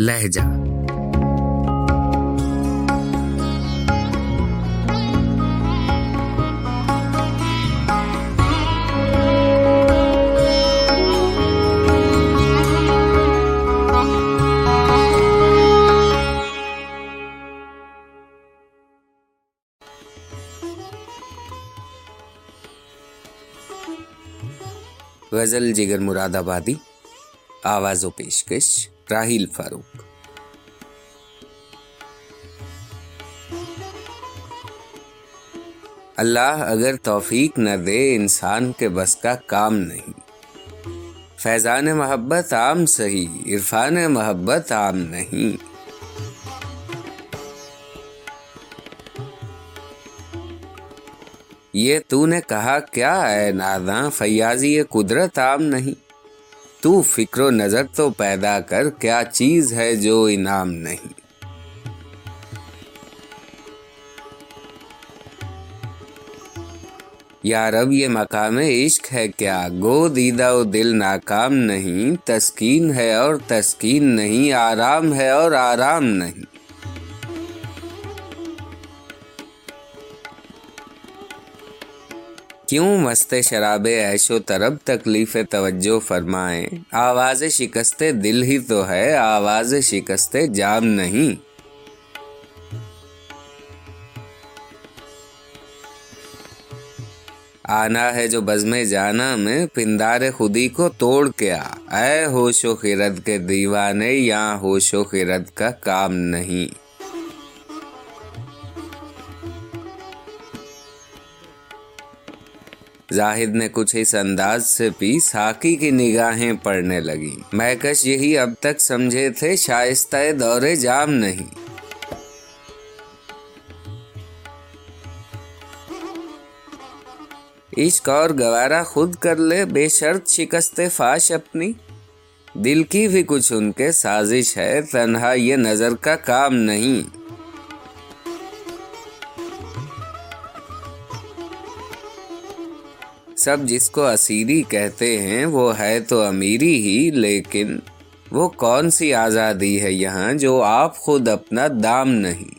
لہجہ۔ غزل جگر مراد آبادی آواز و پیشکش۔ راہیل فاروق۔ اللہ اگر توفیق نہ دے، انسان کے بس کا کام نہیں۔ فیضان محبت عام سہی عرفان محبت عام نہیں۔ یہ تو نے کہا، کیا ہے ناداں فیاضی، قدرت عام نہیں۔ تو فکر و نظر تو پیدا کر کیا چیز ہے جو انعام نہیں۔ یارب یہ مقام عشق ہے کیا؟ گو دیدہ و دل ناکام نہیں، تسکین ہے اور تسکین نہیں، آرام ہے اور آرام نہیں۔ کیوں مست شراب عیش و طرب تکلیف توجہ فرمائیں؟ آواز شکست دل ہی تو ہے، آواز شکست جام نہیں۔ آنا ہے جو بزم جانا میں، پندار خودی کو توڑ کے آ اے ہوش و خرد کے دیوانے یا ہوش و خرد کا کام نہیں۔ زاہد نے کچھ اس انداز سے پی ساکی کی نگاہیں پڑنے لگی میں کش یہی اب تک سمجھے تھے شائستہ دور جام نہیں۔ عشق اور گوارا خود کر لے، بے شرط شکست فاش اپنی۔ دل کی بھی کچھ ان کے سازش ہے، تنہا یہ نظر کا کام نہیں۔ سب جس کو اسیری کہتے ہیں وہ ہے تو امیری ہی، لیکن وہ کون سی آزادی ہے یہاں جو آپ خود اپنا دام نہیں؟